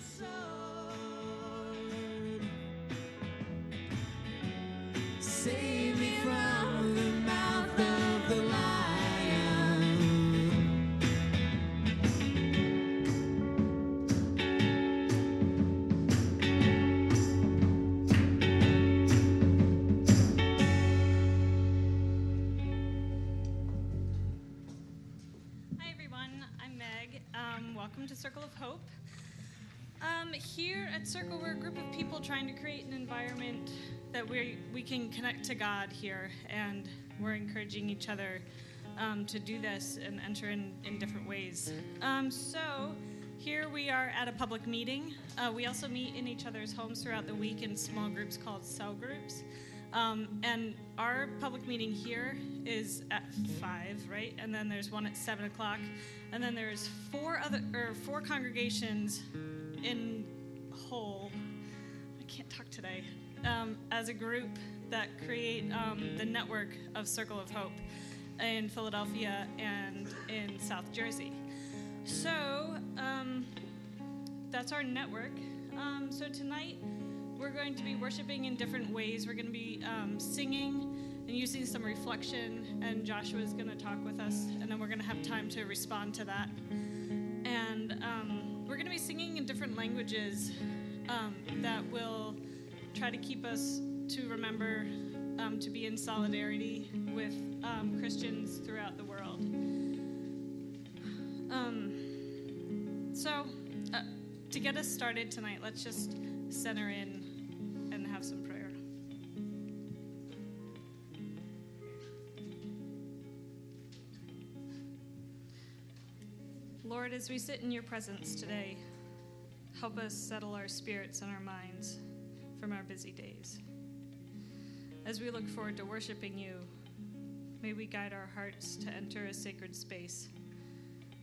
sword. That we we can connect to God here, and we're encouraging each other um, to do this and enter in in different ways. Um, so. Here we are at a public meeting. Uh, we also meet in each other's homes throughout the week in small groups called cell groups. Um, and our public meeting here is at five, right? And then there's one at seven o'clock, and then there's four other or four congregations in whole. I can't talk today. Um, as a group that create um, the network of Circle of Hope in Philadelphia and in South Jersey. So um, that's our network. Um, so tonight we're going to be worshiping in different ways. We're going to be um, singing and using some reflection, and Joshua is going to talk with us, and then we're going to have time to respond to that. And um, we're going to be singing in different languages that will try to keep us to remember um, to be in solidarity with um, Christians throughout the world. Um, so, uh, to get us started tonight, let's just center in and have some prayer. Lord, as we sit in your presence today, help us settle our spirits and our minds busy days. As we look forward to worshiping you, may we guide our hearts to enter a sacred space,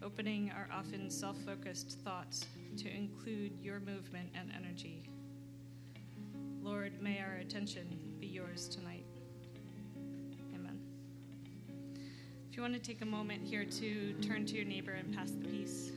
opening our often self focused thoughts to include your movement and energy. Lord, may our attention be yours tonight. Amen. If you want to take a moment here to turn to your neighbor and pass the peace.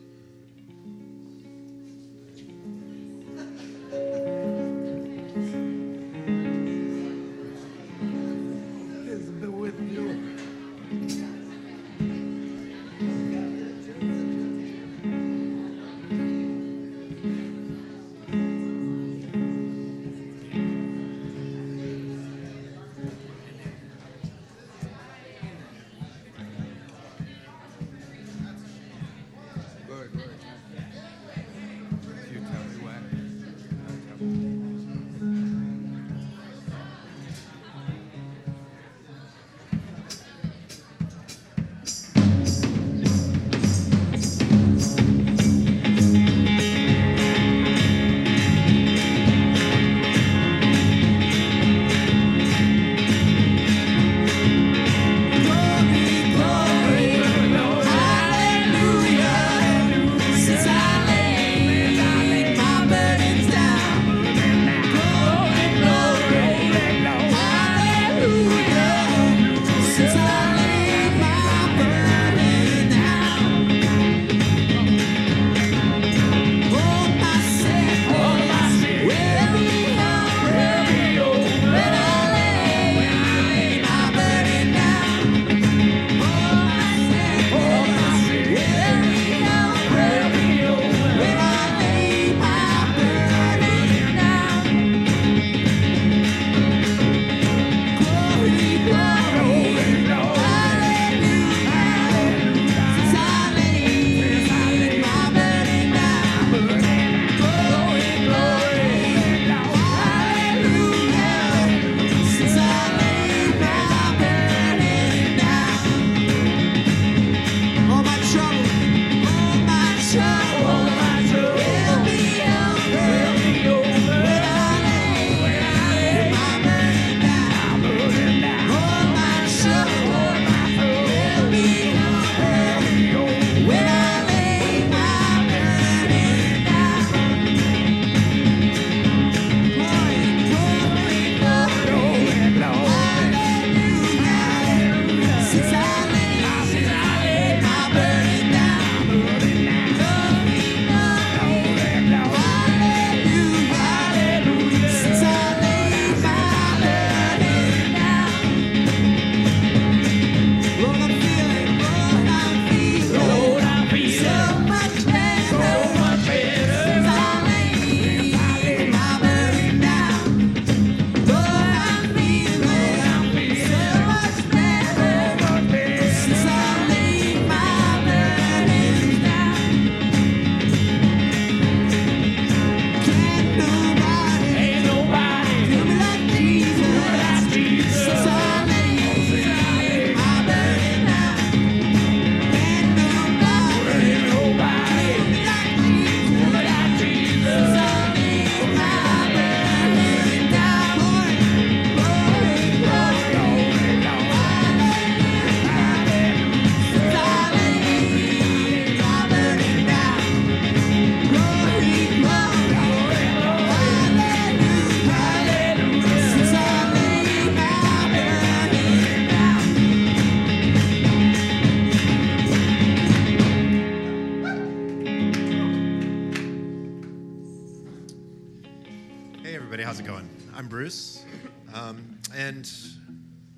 Everybody. How's it going? I'm Bruce, um, and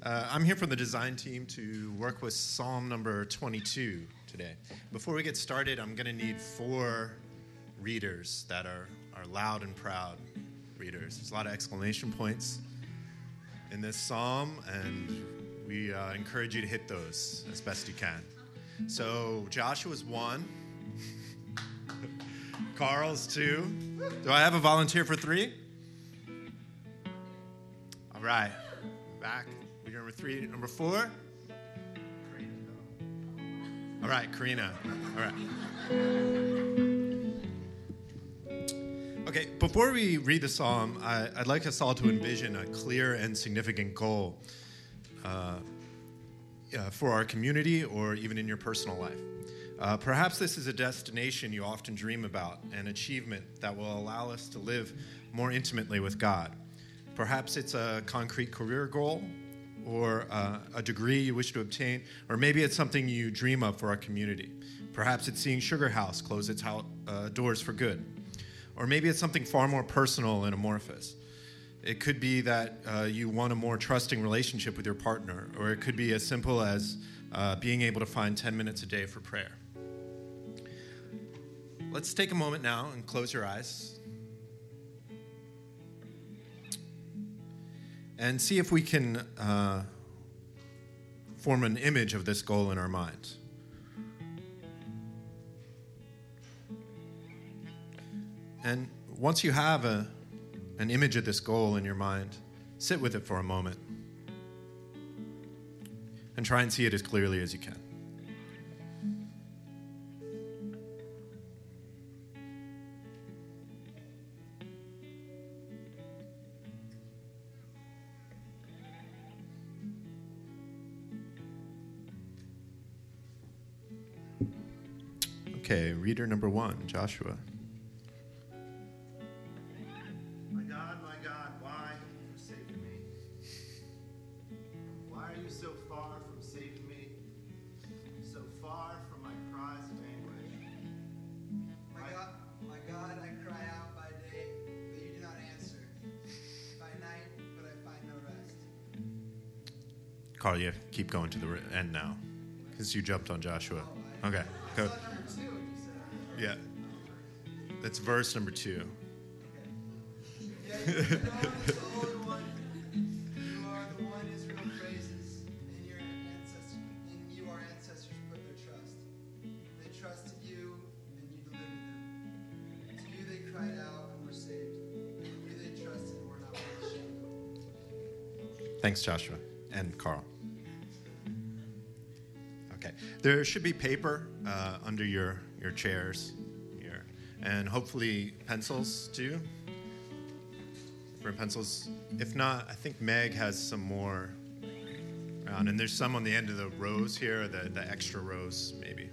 uh, I'm here from the design team to work with Psalm number 22 today. Before we get started, I'm going to need four readers that are, are loud and proud readers. There's a lot of exclamation points in this psalm, and we uh, encourage you to hit those as best you can. So Joshua's one, Carl's two. Do I have a volunteer for three? All right, back. Reader number three, number four. All right, Karina. All right. Okay, before we read the psalm, I, I'd like us all to envision a clear and significant goal uh, uh, for our community or even in your personal life. Uh, perhaps this is a destination you often dream about, an achievement that will allow us to live more intimately with God. Perhaps it's a concrete career goal or uh, a degree you wish to obtain, or maybe it's something you dream of for our community. Perhaps it's seeing Sugar House close its uh, doors for good. Or maybe it's something far more personal and amorphous. It could be that uh, you want a more trusting relationship with your partner, or it could be as simple as uh, being able to find 10 minutes a day for prayer. Let's take a moment now and close your eyes and see if we can uh, form an image of this goal in our minds. And once you have a, an image of this goal in your mind, sit with it for a moment and try and see it as clearly as you can. Okay, reader number one, Joshua. My God, my God, why have you forsaken me? Why are you so far from saving me? So far from my cries of anguish? My God, my God, I cry out by day, but you do not answer. By night, but I find no rest. Carl, you keep going to the end now because you jumped on Joshua. Oh, okay, go. Yeah. That's verse number two. Thanks, Joshua and Carl. Okay, there should be paper uh, under your, your chairs here, and hopefully pencils too. For pencils, if not, I think Meg has some more around, and there's some on the end of the rows here, the, the extra rows maybe.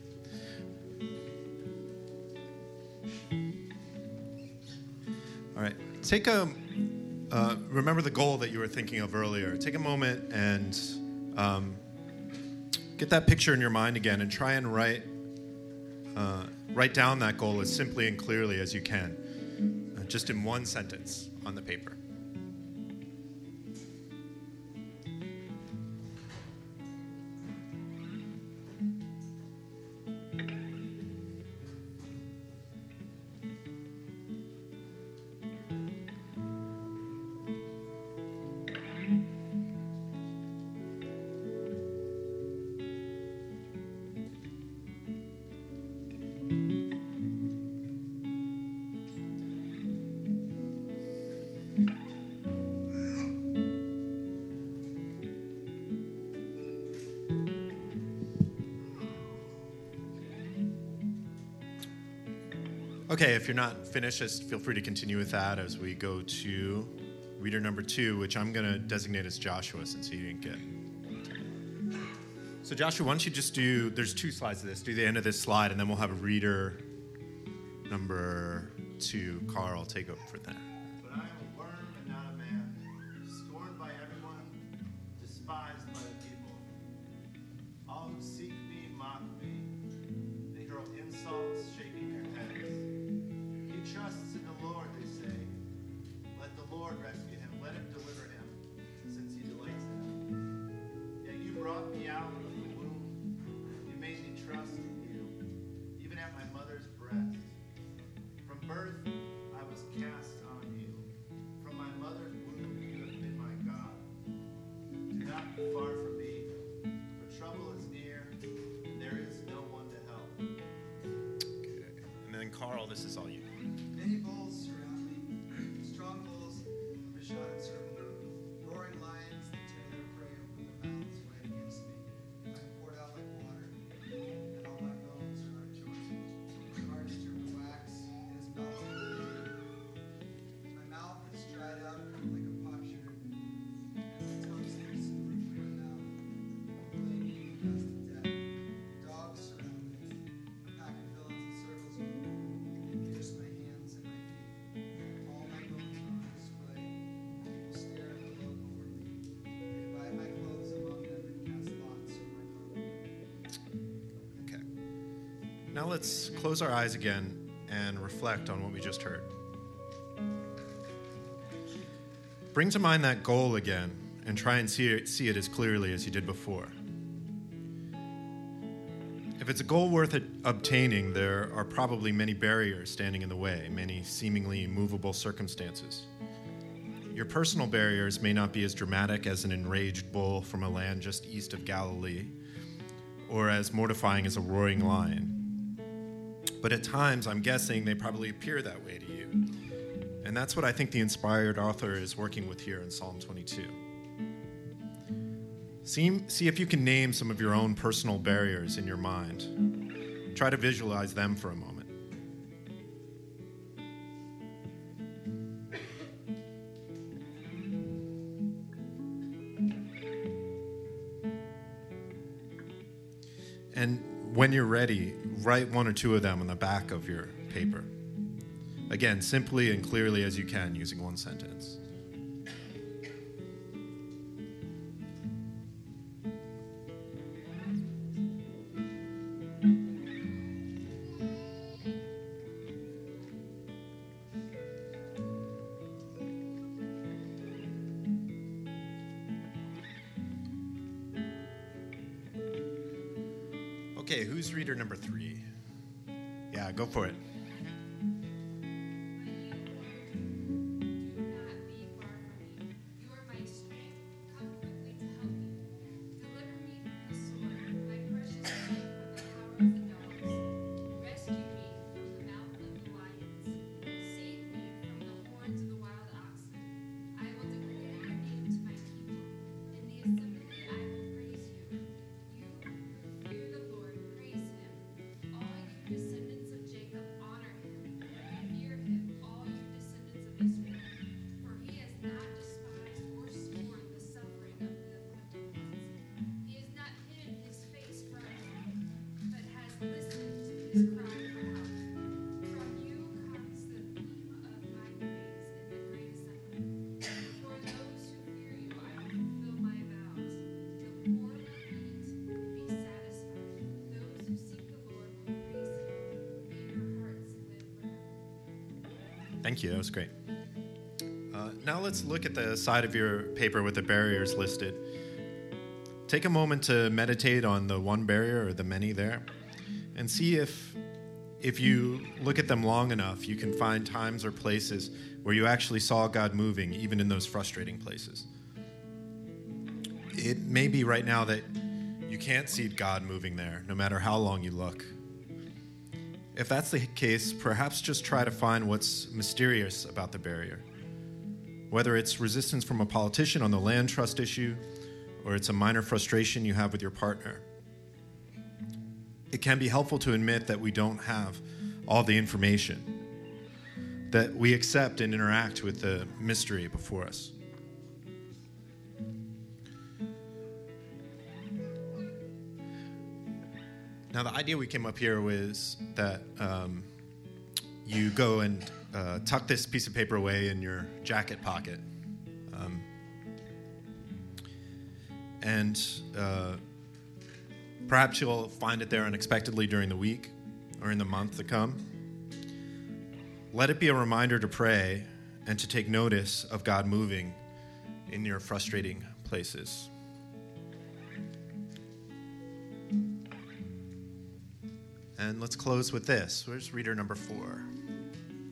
All right, take a uh, remember the goal that you were thinking of earlier. Take a moment and um, get that picture in your mind again, and try and write uh, write down that goal as simply and clearly as you can, uh, just in one sentence on the paper. Okay, if you're not finished, just feel free to continue with that as we go to reader number two, which I'm going to designate as Joshua since he didn't get. So, Joshua, why don't you just do, there's two slides of this, do the end of this slide, and then we'll have a reader number two, Carl, take over for that. my mother Now let's close our eyes again and reflect on what we just heard. Bring to mind that goal again and try and see it, see it as clearly as you did before. If it's a goal worth obtaining, there are probably many barriers standing in the way, many seemingly movable circumstances. Your personal barriers may not be as dramatic as an enraged bull from a land just east of Galilee, or as mortifying as a roaring lion. But at times, I'm guessing they probably appear that way to you. And that's what I think the inspired author is working with here in Psalm 22. See, see if you can name some of your own personal barriers in your mind. Try to visualize them for a moment. And when you're ready, write one or two of them on the back of your paper. Again, simply and clearly as you can, using one sentence. Thank you, that was great. Uh, now let's look at the side of your paper with the barriers listed. Take a moment to meditate on the one barrier or the many there and see if if you look at them long enough, you can find times or places where you actually saw God moving, even in those frustrating places. It may be right now that you can't see God moving there, no matter how long you look. If that's the case, perhaps just try to find what's mysterious about the barrier. Whether it's resistance from a politician on the land trust issue, or it's a minor frustration you have with your partner. It can be helpful to admit that we don't have all the information, that we accept and interact with the mystery before us. Now, the idea we came up here was that um, you go and uh, tuck this piece of paper away in your jacket pocket. Um, and uh, perhaps you'll find it there unexpectedly during the week or in the month to come. Let it be a reminder to pray and to take notice of God moving in your frustrating places. And let's close with this. Where's reader number four?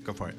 Go for it.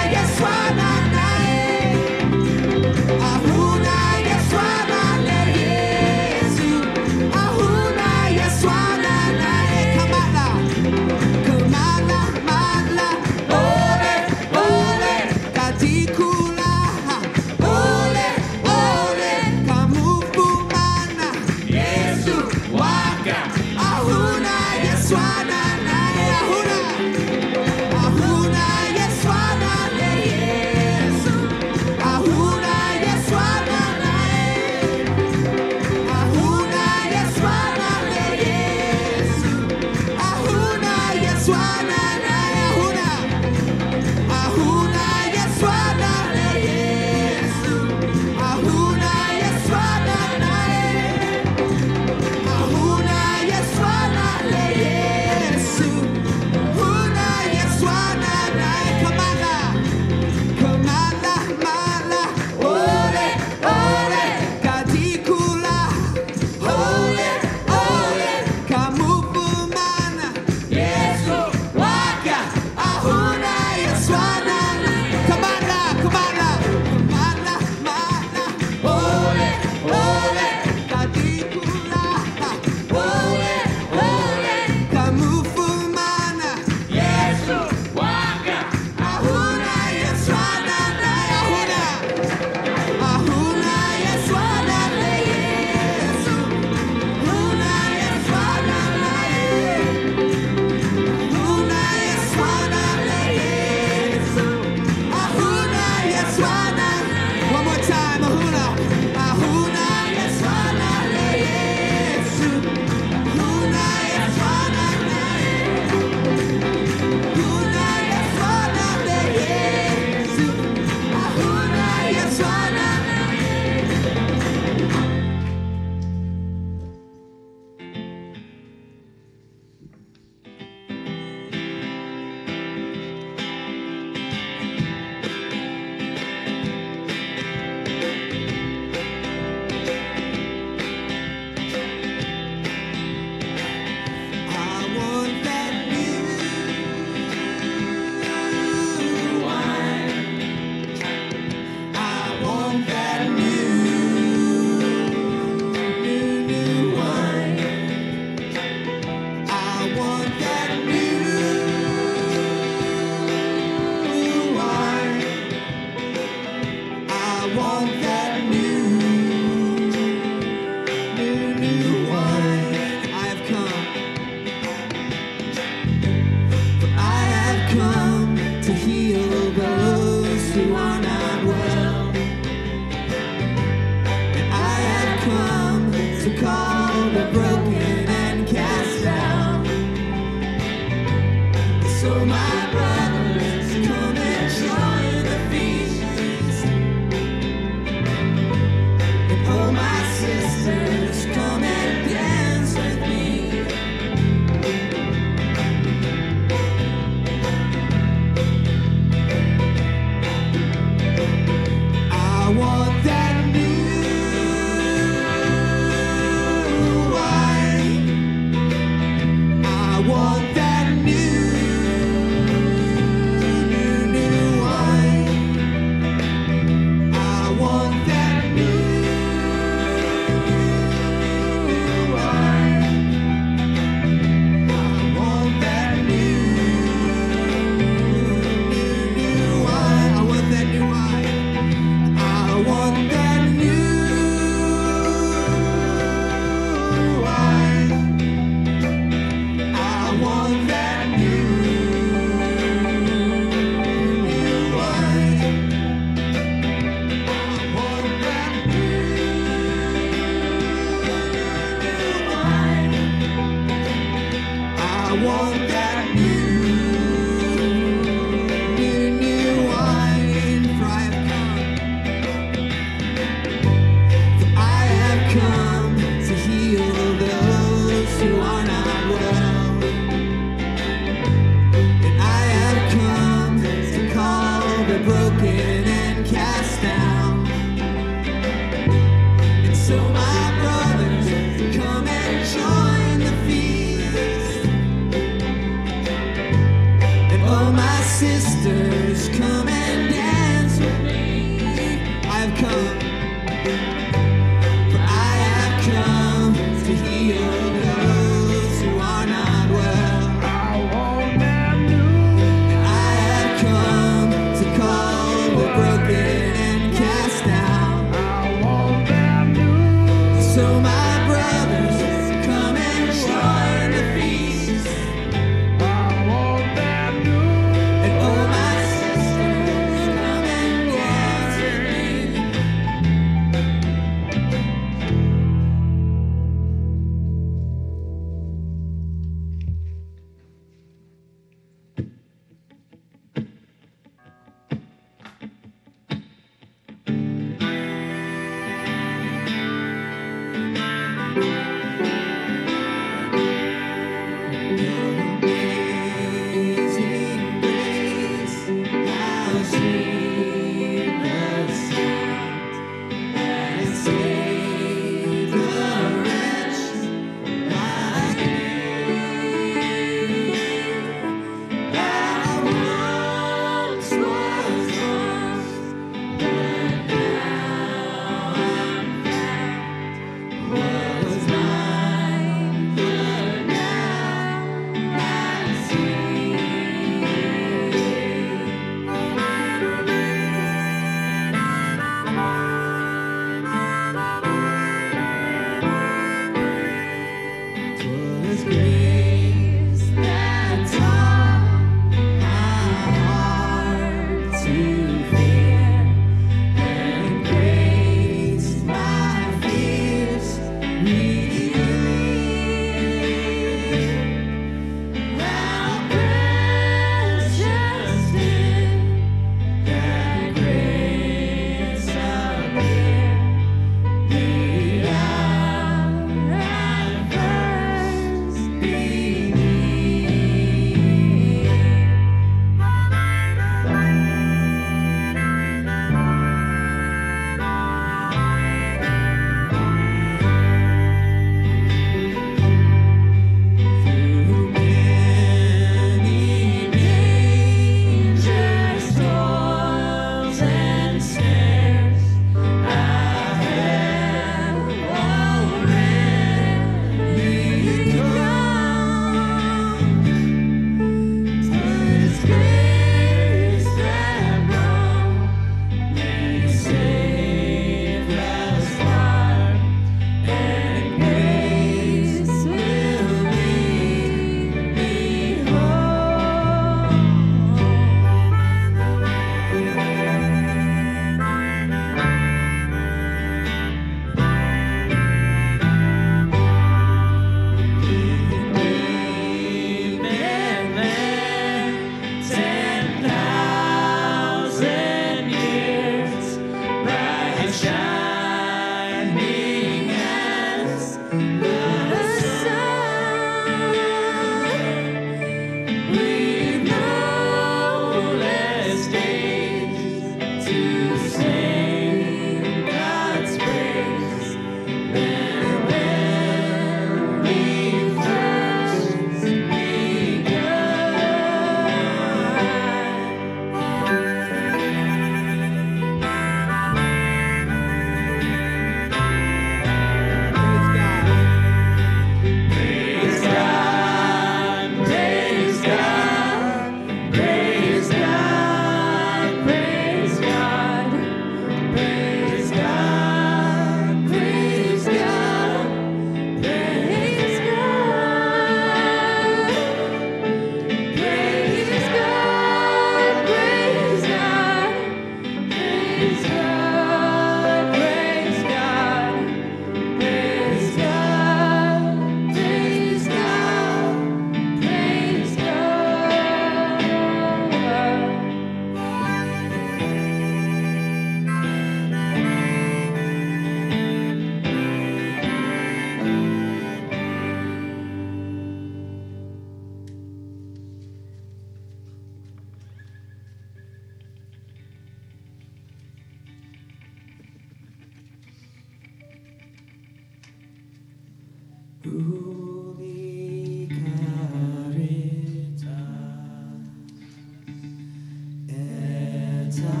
Et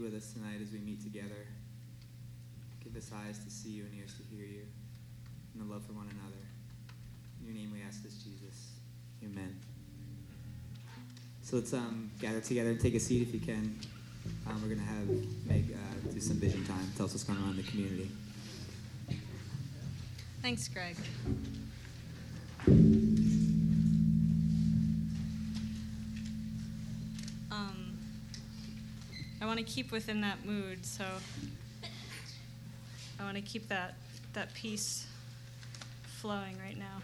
With us tonight as we meet together. Give us eyes to see you and ears to hear you, and a love for one another. In your name we ask this, Jesus. Amen. So let's um, gather together and take a seat if you can. Um, we're going to have Meg uh, do some vision time. Tell us what's going on in the community. Thanks, Greg. Keep within that mood, so I want to keep that that peace flowing right now.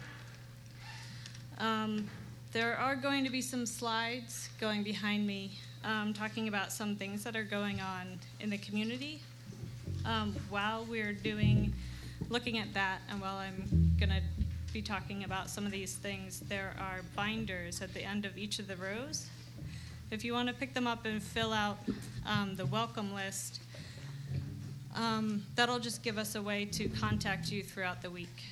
Um, there are going to be some slides going behind me, um, talking about some things that are going on in the community. Um, while we're doing, looking at that, and while I'm gonna be talking about some of these things, there are binders at the end of each of the rows. If you want to pick them up and fill out um, the welcome list, um, that'll just give us a way to contact you throughout the week.